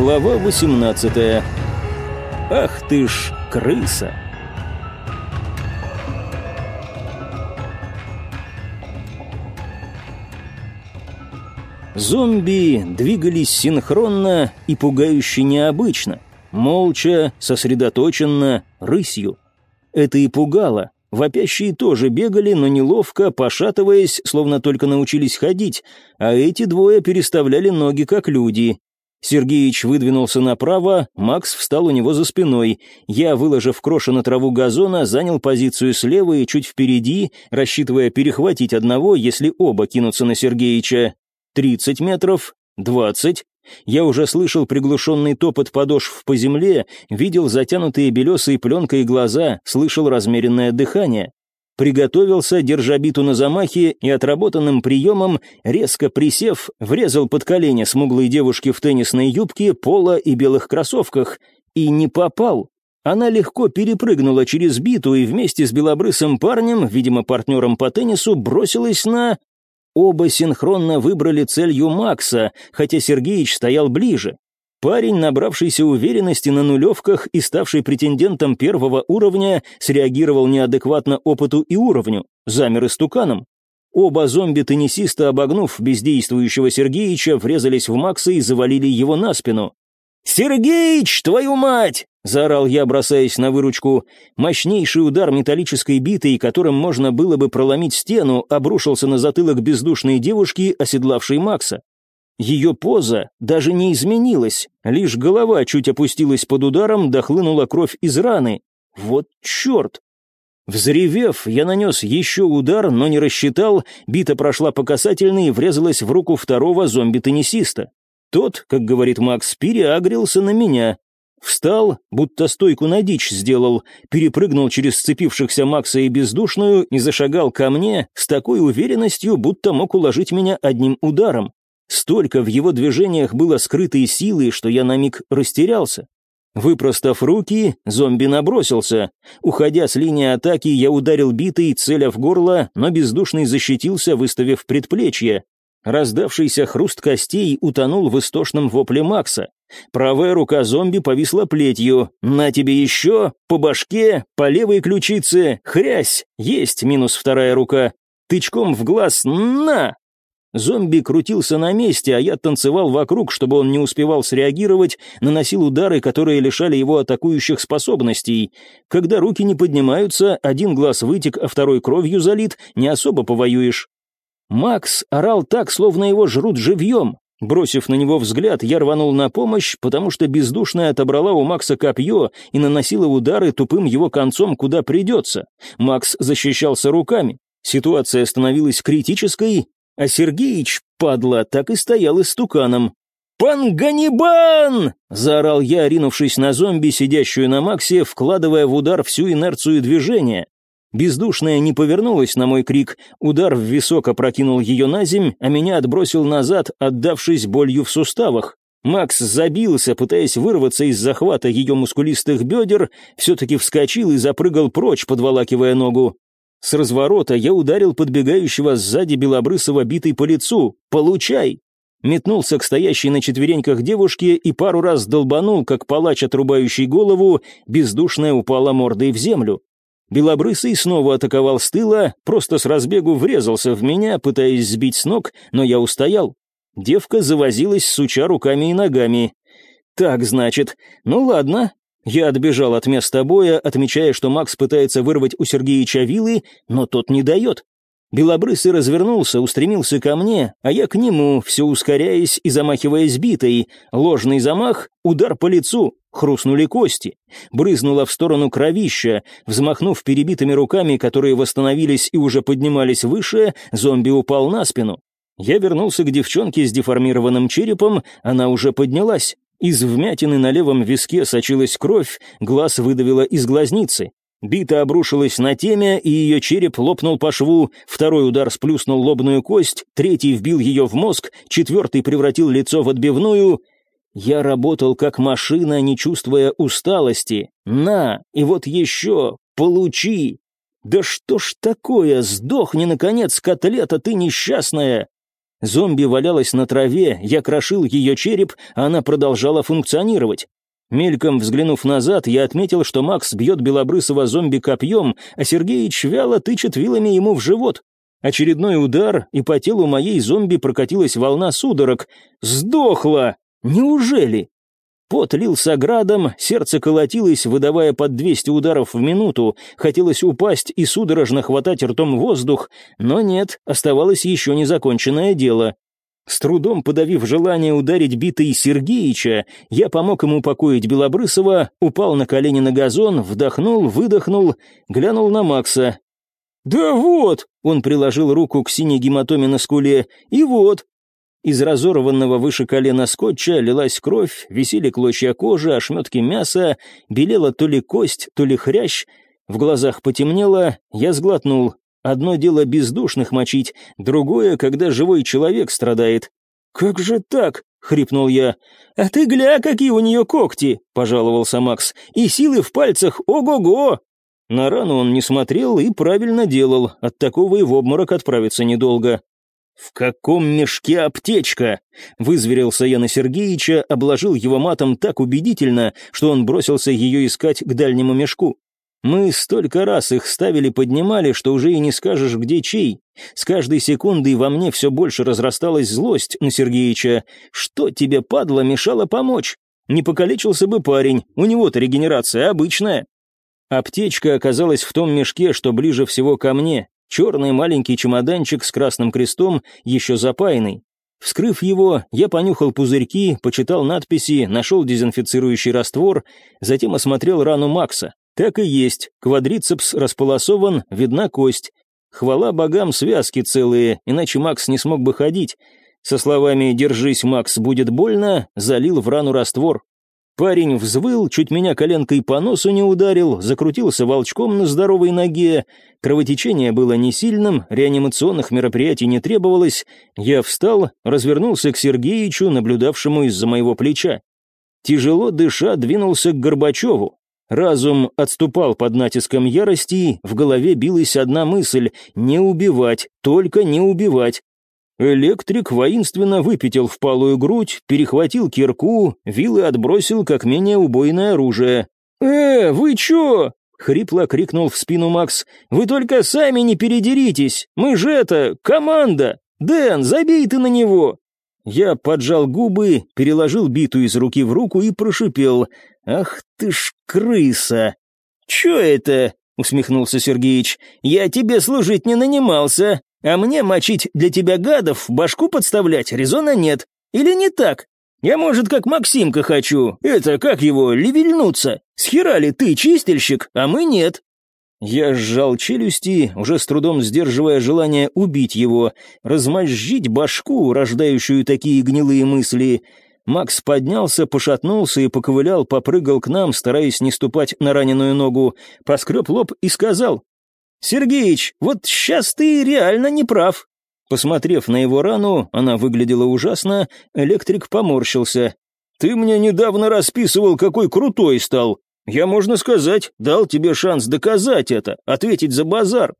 Глава 18. Ах ты ж крыса. Зомби двигались синхронно и пугающе необычно, молча, сосредоточенно, рысью. Это и пугало. Вопящие тоже бегали, но неловко, пошатываясь, словно только научились ходить, а эти двое переставляли ноги как люди. Сергеич выдвинулся направо, Макс встал у него за спиной. Я, выложив кроши на траву газона, занял позицию слева и чуть впереди, рассчитывая перехватить одного, если оба кинутся на Сергеича. Тридцать метров, двадцать. Я уже слышал приглушенный топот подошв по земле, видел затянутые белесой пленкой глаза, слышал размеренное дыхание. Приготовился, держа биту на замахе и отработанным приемом, резко присев, врезал под колени смуглой девушки в теннисной юбке, поло и белых кроссовках. И не попал. Она легко перепрыгнула через биту и вместе с белобрысым парнем, видимо, партнером по теннису, бросилась на... Оба синхронно выбрали целью Макса, хотя Сергеич стоял ближе. Парень, набравшийся уверенности на нулевках и ставший претендентом первого уровня, среагировал неадекватно опыту и уровню, замер истуканом. Оба зомби-теннисиста, обогнув бездействующего Сергеича, врезались в Макса и завалили его на спину. «Сергеич, твою мать!» — заорал я, бросаясь на выручку. Мощнейший удар металлической битой, которым можно было бы проломить стену, обрушился на затылок бездушной девушки, оседлавшей Макса. Ее поза даже не изменилась, лишь голова чуть опустилась под ударом, дохлынула кровь из раны. Вот черт! Взревев, я нанес еще удар, но не рассчитал, бита прошла по касательной и врезалась в руку второго зомби-теннисиста. Тот, как говорит Макс, переагрился на меня. Встал, будто стойку на дичь сделал, перепрыгнул через сцепившихся Макса и бездушную и зашагал ко мне с такой уверенностью, будто мог уложить меня одним ударом. Столько в его движениях было скрытой силы, что я на миг растерялся. Выпростав руки, зомби набросился. Уходя с линии атаки, я ударил битой, целя в горло, но бездушный защитился, выставив предплечье. Раздавшийся хруст костей утонул в истошном вопле Макса. Правая рука зомби повисла плетью. «На тебе еще! По башке! По левой ключице! Хрясь! Есть минус вторая рука! Тычком в глаз! На!» Зомби крутился на месте, а я танцевал вокруг, чтобы он не успевал среагировать, наносил удары, которые лишали его атакующих способностей. Когда руки не поднимаются, один глаз вытек, а второй кровью залит, не особо повоюешь. Макс орал так, словно его жрут живьем. Бросив на него взгляд, я рванул на помощь, потому что бездушная отобрала у Макса копье и наносила удары тупым его концом, куда придется. Макс защищался руками. Ситуация становилась критической, а Сергеич, падла, так и стоял истуканом. «Панганибан!» — заорал я, ринувшись на зомби, сидящую на Максе, вкладывая в удар всю инерцию движения. Бездушная не повернулась на мой крик, удар в висок опрокинул ее на земь, а меня отбросил назад, отдавшись болью в суставах. Макс забился, пытаясь вырваться из захвата ее мускулистых бедер, все-таки вскочил и запрыгал прочь, подволакивая ногу. С разворота я ударил подбегающего сзади белобрысого битой по лицу. «Получай!» Метнулся к стоящей на четвереньках девушке и пару раз долбанул, как палач, отрубающий голову, бездушная упала мордой в землю. Белобрысый снова атаковал с тыла, просто с разбегу врезался в меня, пытаясь сбить с ног, но я устоял. Девка завозилась, суча руками и ногами. «Так, значит, ну ладно». Я отбежал от места боя, отмечая, что Макс пытается вырвать у Сергеича вилы, но тот не дает. Белобрысый развернулся, устремился ко мне, а я к нему, все ускоряясь и замахиваясь битой. Ложный замах, удар по лицу, хрустнули кости. Брызнуло в сторону кровища. Взмахнув перебитыми руками, которые восстановились и уже поднимались выше, зомби упал на спину. Я вернулся к девчонке с деформированным черепом, она уже поднялась. Из вмятины на левом виске сочилась кровь, глаз выдавило из глазницы. Бита обрушилась на темя, и ее череп лопнул по шву, второй удар сплюснул лобную кость, третий вбил ее в мозг, четвертый превратил лицо в отбивную. Я работал как машина, не чувствуя усталости. На, и вот еще, получи. Да что ж такое, сдохни, наконец, котлета, ты несчастная. Зомби валялась на траве, я крошил ее череп, а она продолжала функционировать. Мельком взглянув назад, я отметил, что Макс бьет белобрысого зомби копьем, а Сергеич вяло тычет вилами ему в живот. Очередной удар, и по телу моей зомби прокатилась волна судорог. «Сдохла! Неужели?» Пот лился градом, сердце колотилось, выдавая под 200 ударов в минуту. Хотелось упасть и судорожно хватать ртом воздух, но нет, оставалось еще незаконченное дело. С трудом подавив желание ударить битой Сергеича, я помог ему упокоить Белобрысова, упал на колени на газон, вдохнул, выдохнул, глянул на Макса. «Да вот!» — он приложил руку к синей гематоме на скуле. «И вот!» Из разорванного выше колена скотча лилась кровь, висели клочья кожи, ошметки мяса, белела то ли кость, то ли хрящ. В глазах потемнело, я сглотнул. Одно дело бездушных мочить, другое, когда живой человек страдает. «Как же так?» — хрипнул я. «А ты гля, какие у нее когти!» — пожаловался Макс. «И силы в пальцах, ого-го!» На рану он не смотрел и правильно делал, от такого и в обморок отправиться недолго. «В каком мешке аптечка?» Вызверился я на Сергеича, обложил его матом так убедительно, что он бросился ее искать к дальнему мешку. Мы столько раз их ставили-поднимали, что уже и не скажешь, где чей. С каждой секундой во мне все больше разрасталась злость на Сергеича. Что тебе, падла, мешало помочь? Не покалечился бы парень, у него-то регенерация обычная. Аптечка оказалась в том мешке, что ближе всего ко мне. Черный маленький чемоданчик с красным крестом, еще запаянный. Вскрыв его, я понюхал пузырьки, почитал надписи, нашел дезинфицирующий раствор, затем осмотрел рану Макса. Так и есть, квадрицепс располосован, видна кость. Хвала богам, связки целые, иначе Макс не смог бы ходить. Со словами «Держись, Макс, будет больно», залил в рану раствор. Парень взвыл, чуть меня коленкой по носу не ударил, закрутился волчком на здоровой ноге. Кровотечение было не сильным, реанимационных мероприятий не требовалось. Я встал, развернулся к Сергеичу, наблюдавшему из-за моего плеча. Тяжело дыша, двинулся к Горбачеву. Разум отступал под натиском ярости, в голове билась одна мысль — не убивать, только не убивать. Электрик воинственно выпятил впалую грудь, перехватил кирку, вилы отбросил как менее убойное оружие. «Э, вы чё?» — хрипло крикнул в спину Макс. «Вы только сами не передеритесь! Мы же это, команда! Дэн, забей ты на него!» Я поджал губы, переложил биту из руки в руку и прошипел. «Ах ты ж крыса!» «Чё это?» — усмехнулся Сергеич. «Я тебе служить не нанимался, а мне мочить для тебя гадов, башку подставлять резона нет. Или не так? Я, может, как Максимка хочу. Это, как его, левельнуться? Схерали ты чистильщик, а мы нет». Я сжал челюсти, уже с трудом сдерживая желание убить его, размозжить башку, рождающую такие гнилые мысли. Макс поднялся, пошатнулся и поковылял, попрыгал к нам, стараясь не ступать на раненую ногу, поскреб лоб и сказал, «Сергеич, вот сейчас ты реально не прав». Посмотрев на его рану, она выглядела ужасно, электрик поморщился. «Ты мне недавно расписывал, какой крутой стал. Я, можно сказать, дал тебе шанс доказать это, ответить за базар».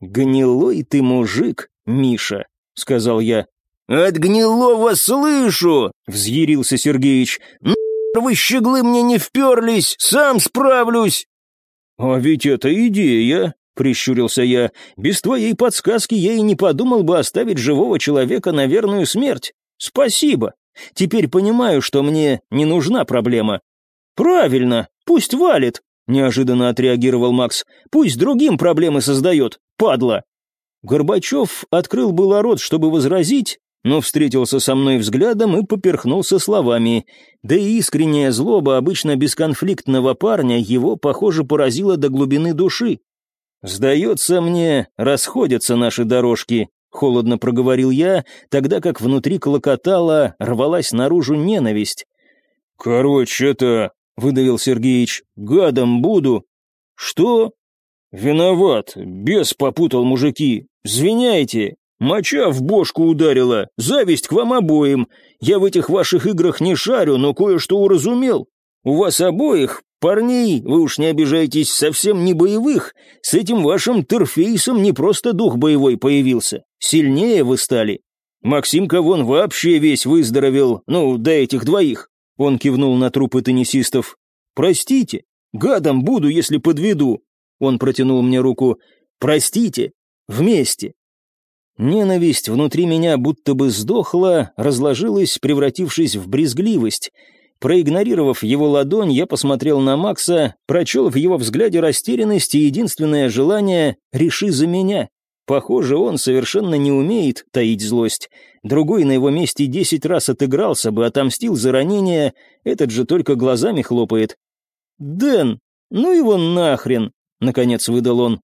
«Гнилой ты мужик, Миша», — сказал я. «От гнилого слышу!» — взъярился Сергеич. «Вы щеглы мне не вперлись, сам справлюсь!» «А ведь это идея!» — прищурился я. «Без твоей подсказки я и не подумал бы оставить живого человека на верную смерть. Спасибо. Теперь понимаю, что мне не нужна проблема». «Правильно, пусть валит», — неожиданно отреагировал Макс. «Пусть другим проблемы создает, падла». Горбачев открыл было рот, чтобы возразить, но встретился со мной взглядом и поперхнулся словами. Да и искренняя злоба обычно бесконфликтного парня его, похоже, поразила до глубины души. «Сдается мне, расходятся наши дорожки», — холодно проговорил я, тогда как внутри клокотала, рвалась наружу ненависть. «Короче, это...» — выдавил Сергеич. «Гадом буду». «Что?» «Виноват, бес попутал мужики. Звиняйте, Моча в бошку ударила, зависть к вам обоим. Я в этих ваших играх не шарю, но кое-что уразумел. У вас обоих, парней, вы уж не обижайтесь, совсем не боевых. С этим вашим терфейсом не просто дух боевой появился. Сильнее вы стали. Максимка вон вообще весь выздоровел, ну, до этих двоих. Он кивнул на трупы теннисистов. Простите, гадом буду, если подведу. Он протянул мне руку. Простите, вместе. Ненависть внутри меня будто бы сдохла, разложилась, превратившись в брезгливость. Проигнорировав его ладонь, я посмотрел на Макса, прочел в его взгляде растерянность и единственное желание «реши за меня». Похоже, он совершенно не умеет таить злость. Другой на его месте десять раз отыгрался бы, отомстил за ранение, этот же только глазами хлопает. «Дэн, ну его нахрен!» — наконец выдал он.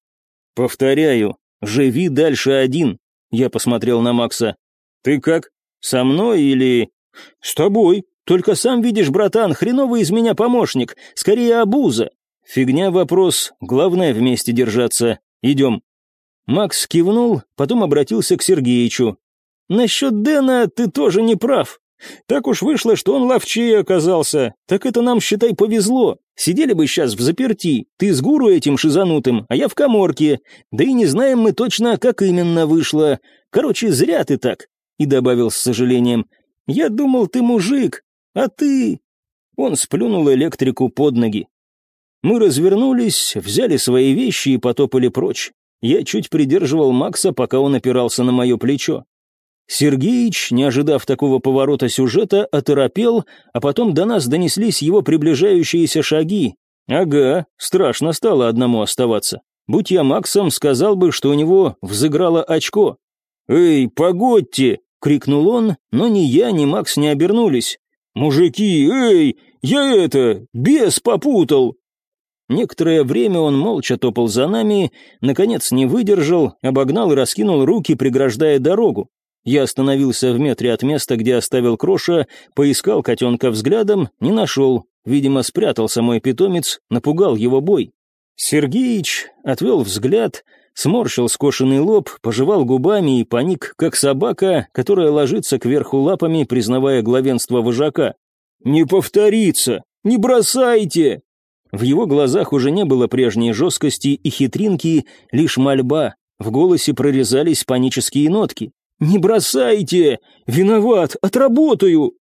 «Повторяю, живи дальше один», — я посмотрел на Макса. «Ты как, со мной или...» «С тобой. Только сам видишь, братан, хреновый из меня помощник, скорее обуза. Фигня вопрос, главное вместе держаться. Идем». Макс кивнул, потом обратился к Сергеичу. «Насчет Дэна ты тоже не прав. Так уж вышло, что он ловчее оказался. Так это нам, считай, повезло. Сидели бы сейчас в заперти, ты с гуру этим шизанутым, а я в коморке. Да и не знаем мы точно, как именно вышло. Короче, зря ты так». И добавил с сожалением. «Я думал, ты мужик, а ты...» Он сплюнул электрику под ноги. Мы развернулись, взяли свои вещи и потопали прочь. Я чуть придерживал Макса, пока он опирался на мое плечо. Сергеич, не ожидав такого поворота сюжета, оторопел, а потом до нас донеслись его приближающиеся шаги. Ага, страшно стало одному оставаться. Будь я Максом, сказал бы, что у него взыграло очко. «Эй, погодьте!» — крикнул он, но ни я, ни Макс не обернулись. «Мужики, эй, я это, бес попутал!» Некоторое время он молча топал за нами, наконец не выдержал, обогнал и раскинул руки, преграждая дорогу. Я остановился в метре от места, где оставил Кроша, поискал котенка взглядом, не нашел. Видимо, спрятался мой питомец, напугал его бой. Сергеич отвел взгляд, сморщил скошенный лоб, пожевал губами и паник, как собака, которая ложится кверху лапами, признавая главенство вожака. «Не повторится! Не бросайте!» В его глазах уже не было прежней жесткости и хитринки, лишь мольба. В голосе прорезались панические нотки. «Не бросайте! Виноват! Отработаю!»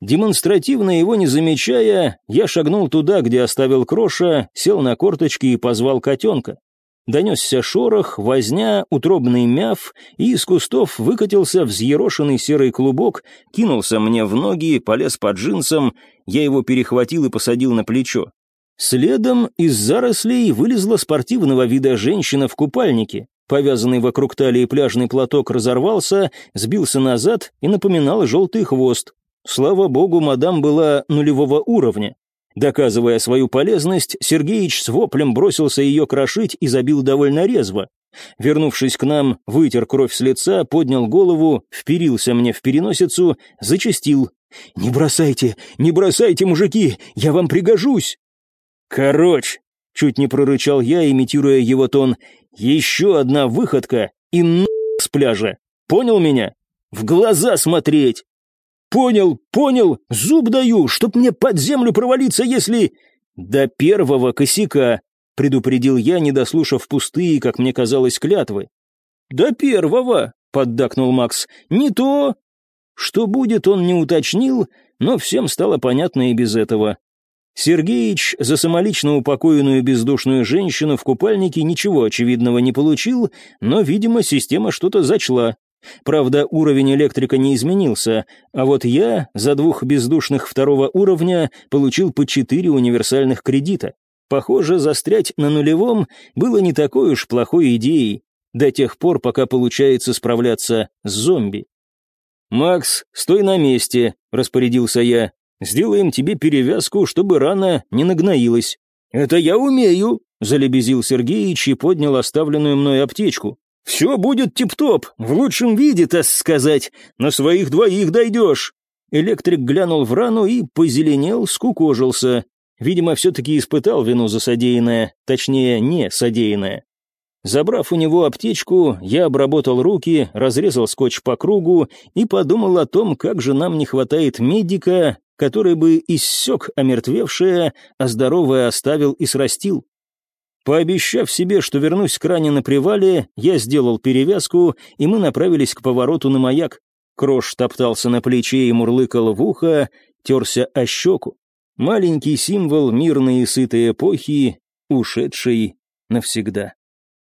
Демонстративно его не замечая, я шагнул туда, где оставил Кроша, сел на корточки и позвал котенка. Донесся шорох, возня, утробный мяв, и из кустов выкатился взъерошенный серый клубок, кинулся мне в ноги, полез под джинсом, я его перехватил и посадил на плечо. Следом из зарослей вылезла спортивного вида женщина в купальнике. Повязанный вокруг талии пляжный платок разорвался, сбился назад и напоминал желтый хвост. Слава богу, мадам была нулевого уровня. Доказывая свою полезность, Сергеич с воплем бросился ее крошить и забил довольно резво. Вернувшись к нам, вытер кровь с лица, поднял голову, вперился мне в переносицу, зачастил. «Не бросайте, не бросайте, мужики, я вам пригожусь!» «Короче!» — чуть не прорычал я, имитируя его тон. «Еще одна выходка и на с пляжа. Понял меня? В глаза смотреть!» «Понял, понял, зуб даю, чтоб мне под землю провалиться, если...» «До первого косяка», — предупредил я, не дослушав пустые, как мне казалось, клятвы. «До первого», — поддакнул Макс, — «не то...» Что будет, он не уточнил, но всем стало понятно и без этого. Сергеич за самолично упокоенную бездушную женщину в купальнике ничего очевидного не получил, но, видимо, система что-то зачла. Правда, уровень электрика не изменился, а вот я за двух бездушных второго уровня получил по четыре универсальных кредита. Похоже, застрять на нулевом было не такой уж плохой идеей, до тех пор, пока получается справляться с зомби. «Макс, стой на месте», — распорядился я. Сделаем тебе перевязку, чтобы рана не нагноилась». «Это я умею», — залебезил Сергеич и поднял оставленную мной аптечку. «Все будет тип-топ, в лучшем виде, так сказать. На своих двоих дойдешь». Электрик глянул в рану и позеленел, скукожился. Видимо, все-таки испытал вину за содеянное, точнее, не содеянное. Забрав у него аптечку, я обработал руки, разрезал скотч по кругу и подумал о том, как же нам не хватает медика, который бы иссек омертвевшее, а здоровое оставил и срастил. Пообещав себе, что вернусь к ране на привале, я сделал перевязку, и мы направились к повороту на маяк. Крош топтался на плече и мурлыкал в ухо, терся о щеку. Маленький символ мирной и сытой эпохи, ушедшей навсегда.